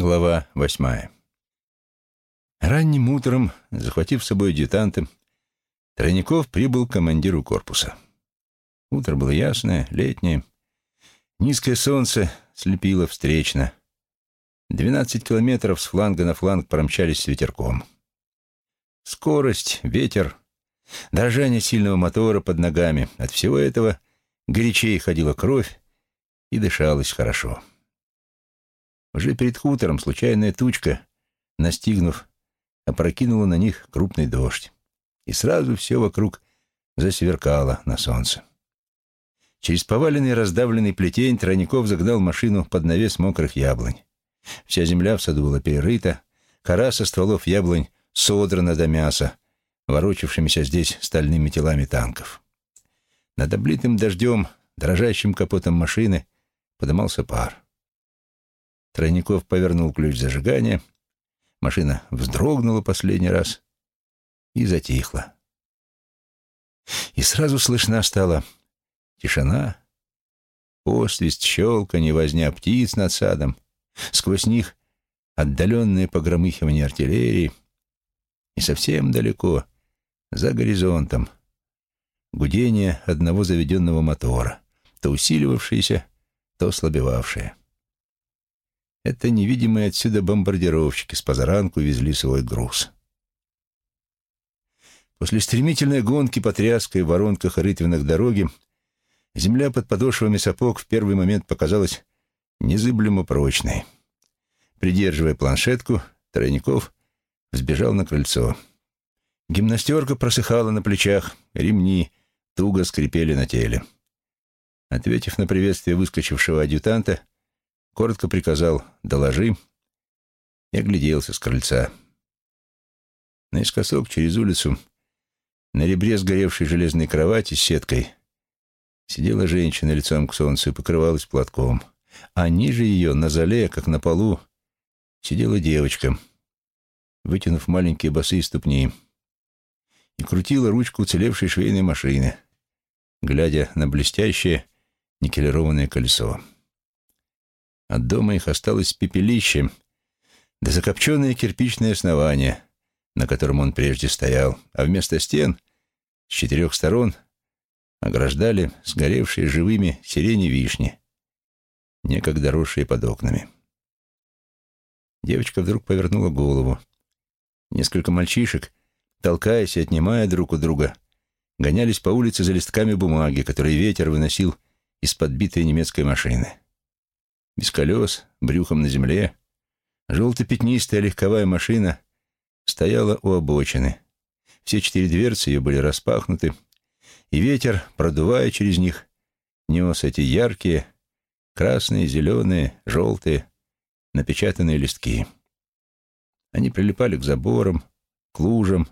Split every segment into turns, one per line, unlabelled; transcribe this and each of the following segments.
Глава восьмая. Ранним утром, захватив с собой адъютанта, Тройников прибыл к командиру корпуса. Утро было ясное, летнее. Низкое солнце слепило встречно. Двенадцать километров с фланга на фланг промчались с ветерком. Скорость, ветер, дрожание сильного мотора под ногами — от всего этого горячей ходила кровь и дышалось хорошо. Уже перед хутором случайная тучка, настигнув, опрокинула на них крупный дождь. И сразу все вокруг засверкало на солнце. Через поваленный раздавленный плетень Тройников загнал машину под навес мокрых яблонь. Вся земля в саду была перерыта, кора со стволов яблонь содрана до мяса, ворочавшимися здесь стальными телами танков. Над облитым дождем, дрожащим капотом машины, подымался пар. Тройников повернул ключ зажигания. Машина вздрогнула последний раз и затихла. И сразу слышна стала тишина, посвист, щелканье, возня птиц над садом. Сквозь них отдаленные погромыхивания артиллерии. И совсем далеко, за горизонтом, гудение одного заведенного мотора, то усиливавшееся, то ослабевавшее. Это невидимые отсюда бомбардировщики с позаранку везли свой груз. После стремительной гонки по тряской в воронках и дороги земля под подошвами сапог в первый момент показалась незыблемо прочной. Придерживая планшетку, Тройников взбежал на крыльцо. Гимнастерка просыхала на плечах, ремни туго скрипели на теле. Ответив на приветствие выскочившего адъютанта, коротко приказал «доложи» и огляделся с крыльца. Наискосок через улицу, на ребре сгоревшей железной кровати с сеткой, сидела женщина лицом к солнцу и покрывалась платком, а ниже ее, на зале, как на полу, сидела девочка, вытянув маленькие босые ступни, и крутила ручку уцелевшей швейной машины, глядя на блестящее никелированное колесо. От дома их осталось пепелище, да закопченное кирпичное основание, на котором он прежде стоял, а вместо стен с четырех сторон ограждали сгоревшие живыми сирени-вишни, некогда росшие под окнами. Девочка вдруг повернула голову. Несколько мальчишек, толкаясь и отнимая друг у друга, гонялись по улице за листками бумаги, которые ветер выносил из подбитой немецкой машины без колес, брюхом на земле. Желто-пятнистая легковая машина стояла у обочины. Все четыре дверцы ее были распахнуты, и ветер, продувая через них, нес эти яркие, красные, зеленые, желтые, напечатанные листки. Они прилипали к заборам, к лужам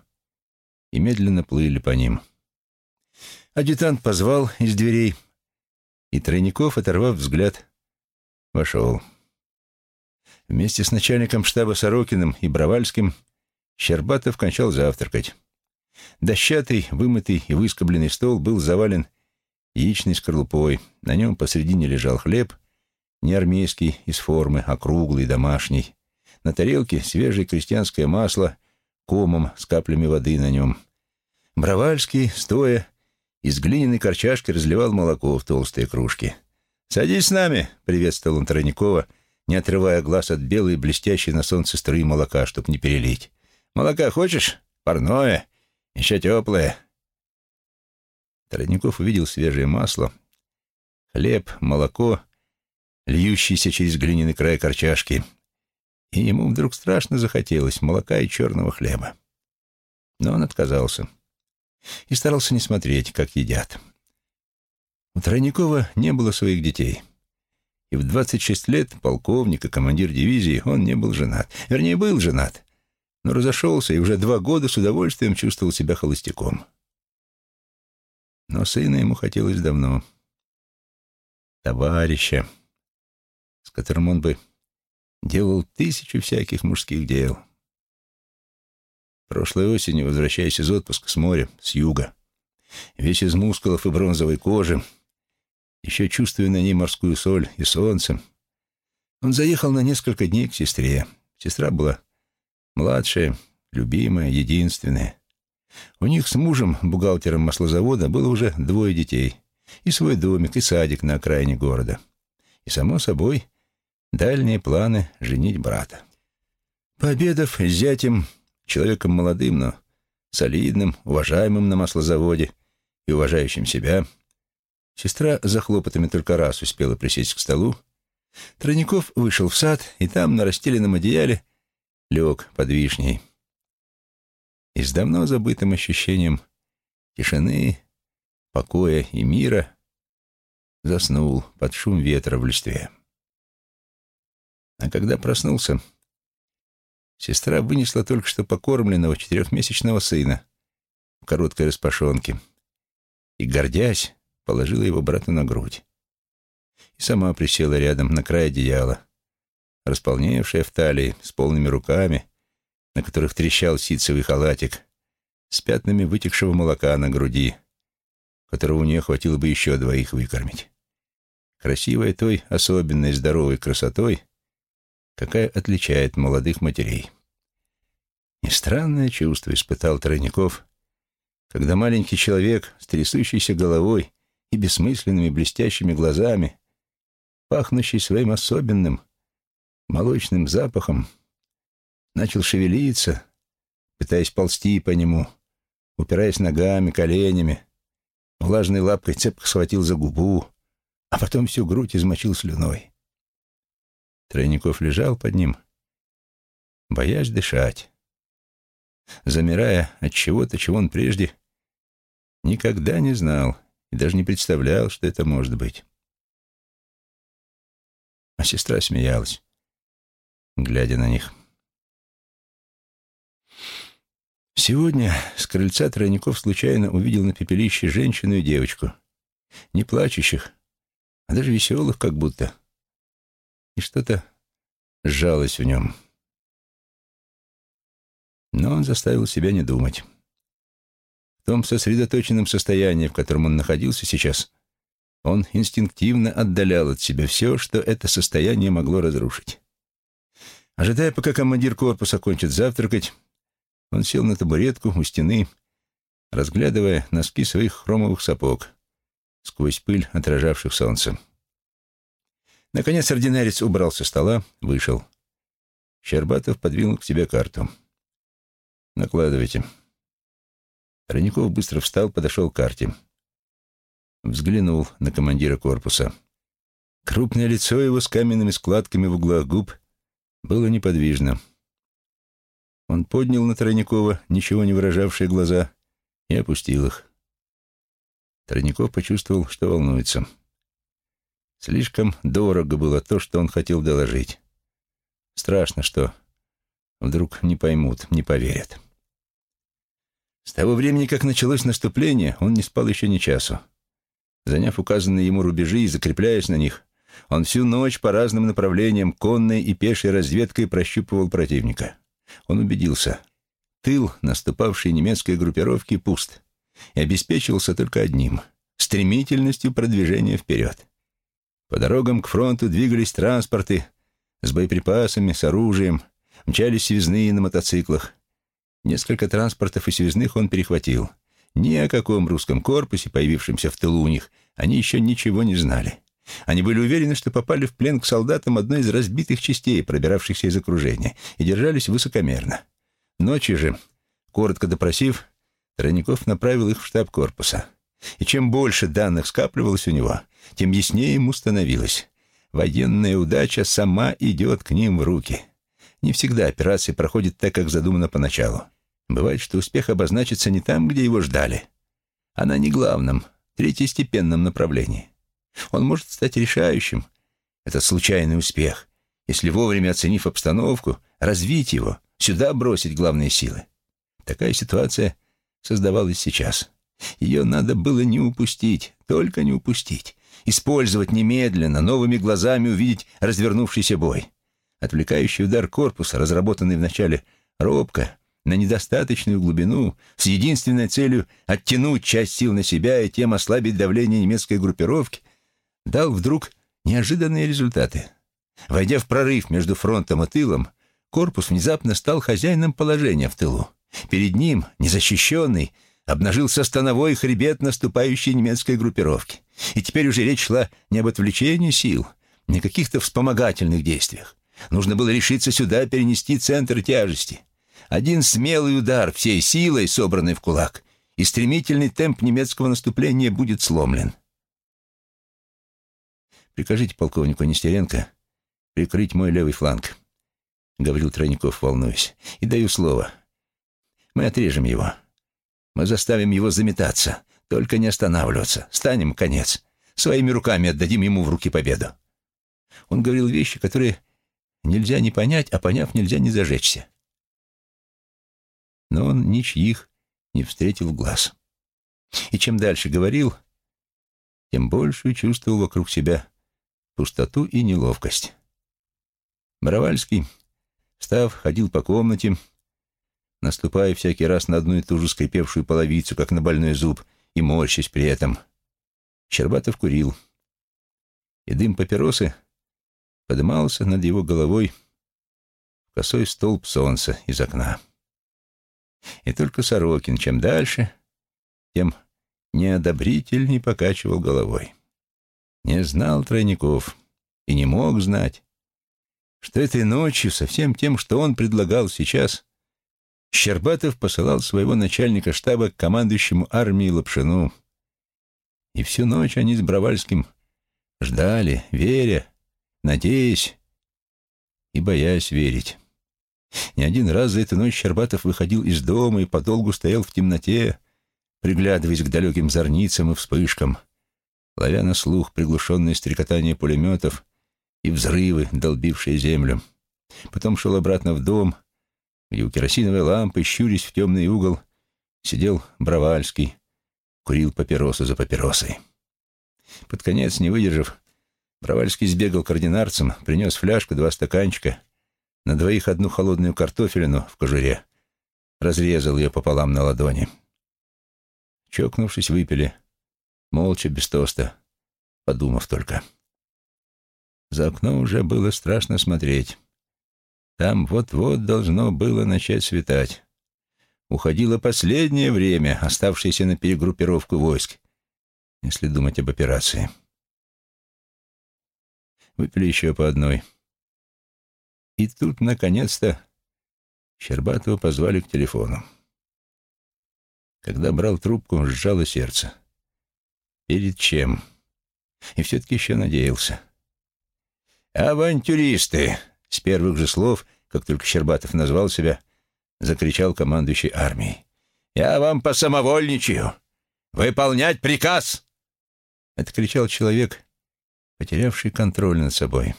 и медленно плыли по ним. Адъютант позвал из дверей, и Тройников, оторвав взгляд, Вошел. Вместе с начальником штаба Сорокиным и Бровальским Щербатов кончал завтракать. Дощатый, вымытый и выскобленный стол был завален яичной скорлупой. На нем посредине лежал хлеб, не армейский, из формы, а круглый, домашний. На тарелке свежее крестьянское масло, комом с каплями воды на нем. Бровальский, стоя, из глиняной корчашки разливал молоко в толстые кружки. «Садись с нами», — приветствовал он Тройникова, не отрывая глаз от белой, блестящей на солнце струи молока, чтоб не перелить. «Молока хочешь? Парное. Еще теплое». Тройников увидел свежее масло, хлеб, молоко, льющийся через глиняный край корчашки, и ему вдруг страшно захотелось молока и черного хлеба. Но он отказался и старался не смотреть, как едят. У Тройникова не было своих детей. И в 26 лет полковник и командир дивизии он не был женат. Вернее, был женат, но разошелся и уже два года с удовольствием чувствовал себя холостяком. Но сына ему хотелось давно. Товарища, с которым он бы делал тысячу всяких мужских дел. Прошлой осенью, возвращаясь из отпуска с моря, с юга, весь из мускулов и бронзовой кожи, еще чувствуя на ней морскую соль и солнце, Он заехал на несколько дней к сестре. Сестра была младшая, любимая, единственная. У них с мужем, бухгалтером маслозавода, было уже двое детей. И свой домик, и садик на окраине города. И, само собой, дальние планы женить брата. Пообедав с зятем, человеком молодым, но солидным, уважаемым на маслозаводе и уважающим себя, сестра за хлопотами только раз успела присесть к столу, Тройников вышел в сад, и там, на расстеленном одеяле, лег под вишней. И с давно забытым ощущением тишины, покоя и мира заснул под шум ветра в листве. А когда проснулся, сестра вынесла только что покормленного четырехмесячного сына в короткой распашонке и, гордясь, положила его брату на грудь и сама присела рядом на край одеяла, располневшая в талии, с полными руками, на которых трещал ситцевый халатик, с пятнами вытекшего молока на груди, которого у нее хватило бы еще двоих выкормить. Красивая той особенной здоровой красотой, какая отличает молодых матерей. И странное чувство испытал Тройников, когда маленький человек с трясущейся головой и бессмысленными блестящими глазами пахнущий своим особенным молочным запахом, начал шевелиться, пытаясь ползти по нему, упираясь ногами, коленями, влажной лапкой цепко схватил за губу, а потом всю грудь измочил слюной. Тройников лежал под ним, боясь дышать, замирая от чего-то, чего он прежде никогда не знал и даже не представлял, что это может быть. А сестра смеялась, глядя на них. Сегодня с крыльца Тройников случайно увидел на пепелище женщину и девочку. Не плачущих, а даже веселых как будто. И что-то сжалось в нем. Но он заставил себя не думать. Том сосредоточенном состоянии, в котором он находился сейчас, он инстинктивно отдалял от себя все, что это состояние могло разрушить. Ожидая, пока командир корпуса кончит завтракать, он сел на табуретку у стены, разглядывая носки своих хромовых сапог сквозь пыль, отражавших солнце. Наконец ординарец убрал со стола, вышел. Щербатов подвинул к себе карту. «Накладывайте». Родников быстро встал, подошел к карте взглянул на командира корпуса. Крупное лицо его с каменными складками в углах губ было неподвижно. Он поднял на Тройникова ничего не выражавшие глаза и опустил их. Тройников почувствовал, что волнуется. Слишком дорого было то, что он хотел доложить. Страшно, что вдруг не поймут, не поверят. С того времени, как началось наступление, он не спал еще ни часу. Заняв указанные ему рубежи и закрепляясь на них, он всю ночь по разным направлениям конной и пешей разведкой прощупывал противника. Он убедился. Тыл наступавшей немецкой группировки пуст и обеспечивался только одним — стремительностью продвижения вперед. По дорогам к фронту двигались транспорты с боеприпасами, с оружием, мчались связные на мотоциклах. Несколько транспортов и связных он перехватил — ни о каком русском корпусе, появившемся в тылу у них, они еще ничего не знали. Они были уверены, что попали в плен к солдатам одной из разбитых частей, пробиравшихся из окружения, и держались высокомерно. Ночью же, коротко допросив, Тройников направил их в штаб корпуса. И чем больше данных скапливалось у него, тем яснее ему становилось. Военная удача сама идет к ним в руки. Не всегда операция проходит так, как задумано поначалу. Бывает, что успех обозначится не там, где его ждали, а на неглавном, третьестепенном направлении. Он может стать решающим, этот случайный успех, если вовремя оценив обстановку, развить его, сюда бросить главные силы. Такая ситуация создавалась сейчас. Ее надо было не упустить, только не упустить. Использовать немедленно, новыми глазами увидеть развернувшийся бой. Отвлекающий удар корпуса, разработанный вначале робко, на недостаточную глубину с единственной целью оттянуть часть сил на себя и тем ослабить давление немецкой группировки, дал вдруг неожиданные результаты. Войдя в прорыв между фронтом и тылом, корпус внезапно стал хозяином положения в тылу. Перед ним, незащищенный, обнажился становой хребет наступающей немецкой группировки. И теперь уже речь шла не об отвлечении сил, не о каких-то вспомогательных действиях. Нужно было решиться сюда перенести центр тяжести. Один смелый удар всей силой, собранной в кулак, и стремительный темп немецкого наступления будет сломлен. «Прикажите полковнику Нестеренко прикрыть мой левый фланг», — говорил Тройников, волнуясь. «И даю слово. Мы отрежем его. Мы заставим его заметаться, только не останавливаться. Станем, конец. Своими руками отдадим ему в руки победу». Он говорил вещи, которые нельзя не понять, а поняв, нельзя не зажечься. Но он ничьих не встретил глаз. И чем дальше говорил, тем больше чувствовал вокруг себя пустоту и неловкость. Боровальский, встав, ходил по комнате, наступая всякий раз на одну и ту же скрипевшую половицу, как на больной зуб, и морщась при этом. Щербатов курил, и дым папиросы подымался над его головой в косой столб солнца из окна. И только Сорокин, чем дальше, тем неодобрительней покачивал головой. Не знал Тройников и не мог знать, что этой ночью со всем тем, что он предлагал сейчас, Щербатов посылал своего начальника штаба к командующему армией Лапшину. И всю ночь они с Бравальским ждали, веря, надеясь и боясь верить. Не один раз за эту ночь Щербатов выходил из дома и подолгу стоял в темноте, приглядываясь к далеким зорницам и вспышкам, ловя на слух приглушенные стрекотания пулеметов и взрывы, долбившие землю. Потом шел обратно в дом, где у керосиновой лампы, щурясь в темный угол, сидел Бравальский, курил папиросу за папиросой. Под конец, не выдержав, Бравальский сбегал к ординарцам, принес фляжку, два стаканчика, на двоих одну холодную картофелину в кожуре, разрезал ее пополам на ладони. Чокнувшись, выпили, молча, без тоста, подумав только. За окно уже было страшно смотреть. Там вот-вот должно было начать светать. Уходило последнее время, оставшееся на перегруппировку войск, если думать об операции. Выпили еще по одной. И тут, наконец-то, Щербатова позвали к телефону. Когда брал трубку, сжало сердце. Перед чем? И все-таки еще надеялся. «Авантюристы!» — с первых же слов, как только Щербатов назвал себя, закричал командующий армией. «Я вам посамовольничаю! Выполнять приказ!» Это кричал человек, потерявший контроль над собой.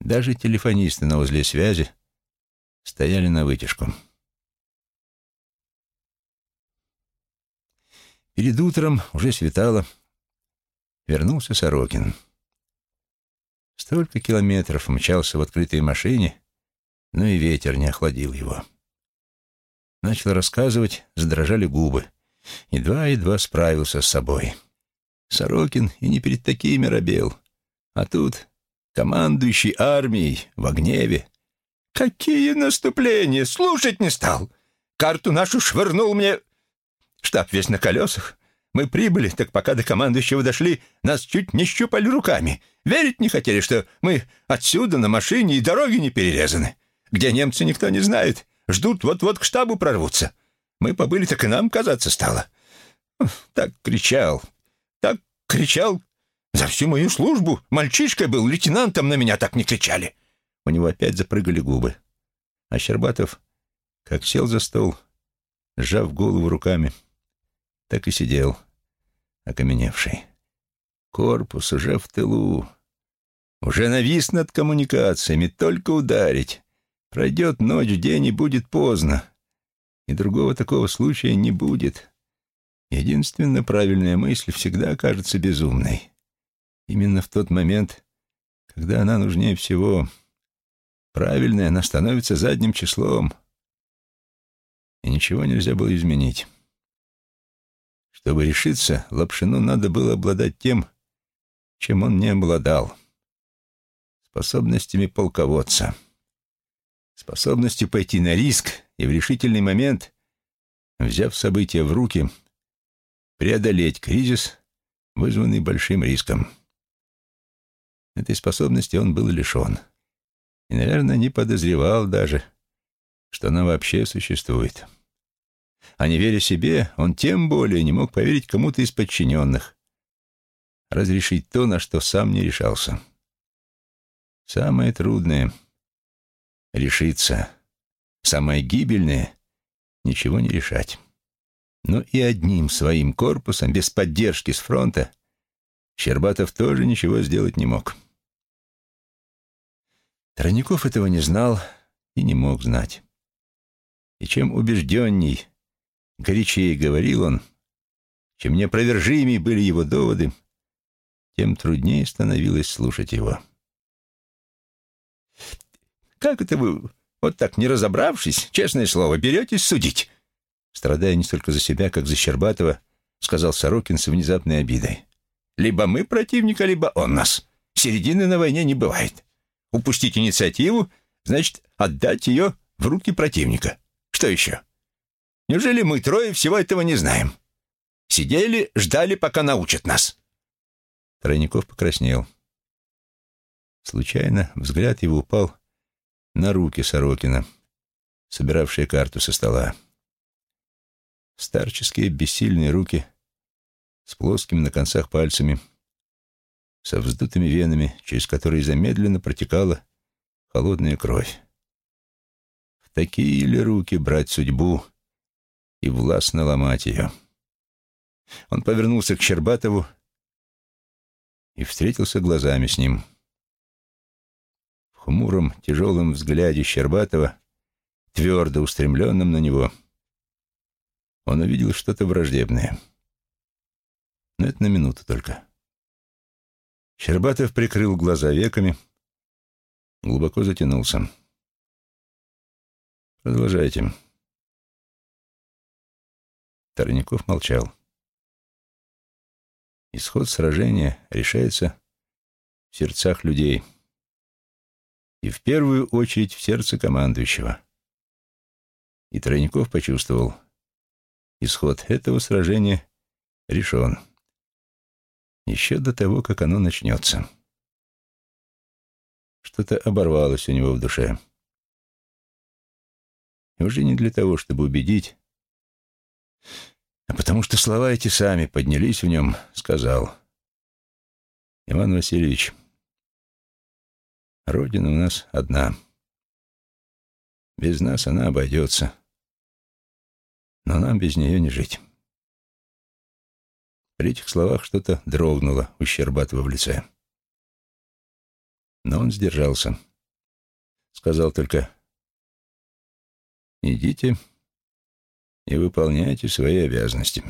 Даже телефонисты на узле связи стояли на вытяжку. Перед утром, уже светало, вернулся Сорокин. Столько километров мчался в открытой машине, но и ветер не охладил его. Начал рассказывать, задрожали губы. Едва-едва справился с собой. Сорокин и не перед такими робел. А тут командующий армией в гневе. «Какие наступления! Слушать не стал! Карту нашу швырнул мне... Штаб весь на колесах. Мы прибыли, так пока до командующего дошли, нас чуть не щупали руками. Верить не хотели, что мы отсюда на машине и дороги не перерезаны. Где немцы, никто не знает. Ждут, вот-вот к штабу прорвутся. Мы побыли, так и нам казаться стало. Так кричал, так кричал, за всю мою службу мальчишкой был, лейтенантом на меня так не кричали. У него опять запрыгали губы. А Щербатов, как сел за стол, сжав голову руками, так и сидел, окаменевший. Корпус уже в тылу. Уже навис над коммуникациями, только ударить. Пройдет ночь, день, и будет поздно. И другого такого случая не будет. Единственно правильная мысль всегда кажется безумной. Именно в тот момент, когда она нужнее всего, правильная, она становится задним числом. И ничего нельзя было изменить. Чтобы решиться, Лапшину надо было обладать тем, чем он не обладал. способностями полководца, способностью пойти на риск и в решительный момент, взяв события в руки, преодолеть кризис, вызванный большим риском. Этой способности он был лишен. И, наверное, не подозревал даже, что она вообще существует. А не веря себе, он тем более не мог поверить кому-то из подчиненных, разрешить то, на что сам не решался. Самое трудное — решиться. Самое гибельное — ничего не решать. Но и одним своим корпусом, без поддержки с фронта, Щербатов тоже ничего сделать не мог. Тройников этого не знал и не мог знать. И чем убежденней, горячее говорил он, чем неопровержимее были его доводы, тем труднее становилось слушать его. «Как это вы, вот так не разобравшись, честное слово, беретесь судить?» Страдая не столько за себя, как за Щербатова, сказал Сорокин с внезапной обидой. «Либо мы противника, либо он нас. Середины на войне не бывает. Упустить инициативу значит отдать ее в руки противника. Что еще? Неужели мы трое всего этого не знаем? Сидели, ждали, пока научат нас».
Тройников покраснел. Случайно взгляд его упал на руки Сорокина, собиравшие карту со стола. Старческие бессильные руки с плоскими на концах пальцами, со вздутыми венами, через которые замедленно протекала холодная кровь. В такие ли руки брать судьбу и властно ломать ее? Он повернулся к Щербатову и встретился глазами с ним. В хмуром, тяжелом взгляде Щербатова, твердо устремленном на него, он увидел что-то враждебное. Но это на минуту только. Щербатов прикрыл глаза веками, глубоко затянулся. «Продолжайте». Тарников молчал. Исход сражения решается в сердцах людей. И в первую очередь в сердце командующего. И Тройников почувствовал, исход этого сражения решен. Еще до того, как оно начнется. Что-то оборвалось у него в душе. И уже не для того, чтобы убедить, а потому что слова эти сами поднялись в нем, сказал. Иван Васильевич, Родина у нас одна. Без нас она обойдется. Но нам без нее не жить. При этих словах что-то дрогнуло у Щербатова в лице. Но он сдержался. Сказал только «Идите и выполняйте свои обязанности.